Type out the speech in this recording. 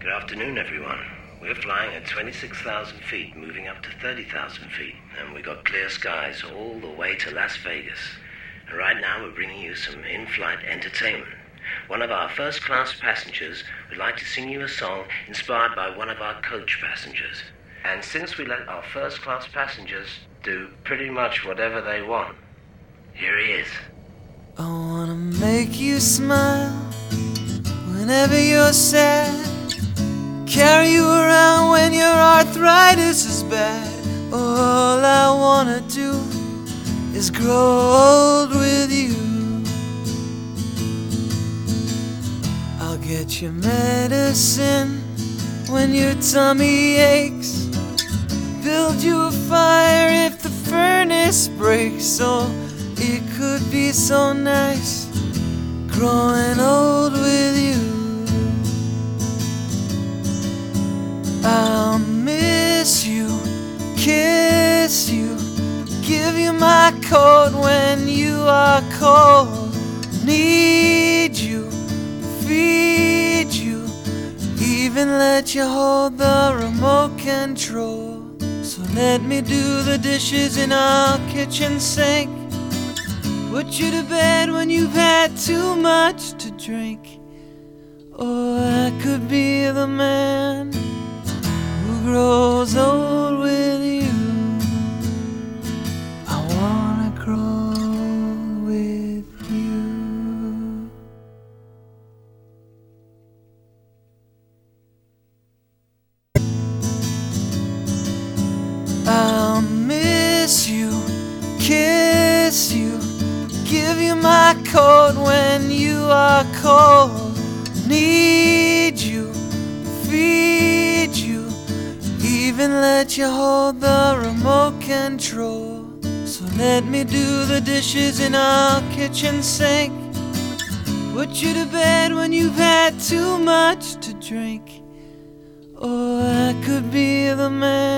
Good afternoon, everyone. We're flying at 26,000 feet, moving up to 30,000 feet, and we've got clear skies all the way to Las Vegas. And right now, we're bringing you some in flight entertainment. One of our first class passengers would like to sing you a song inspired by one of our coach passengers. And since we let our first class passengers do pretty much whatever they want, here he is. I wanna make you smile whenever you're sad. Carry you around when your arthritis is bad. All I wanna do is grow old with you. I'll get you medicine when your tummy aches. Build you a fire if the furnace breaks. Oh, it could be so nice growing old kiss you, give you my coat when you are cold. Need you, feed you, even let you hold the remote control. So let me do the dishes in our kitchen sink. Put you to bed when you've had too much to drink. Or I could be the man who grows old you, kiss you, give you my coat when you are cold. Need you, feed you, even let you hold the remote control. So let me do the dishes in our kitchen sink. Put you to bed when you've had too much to drink. Or I could be the man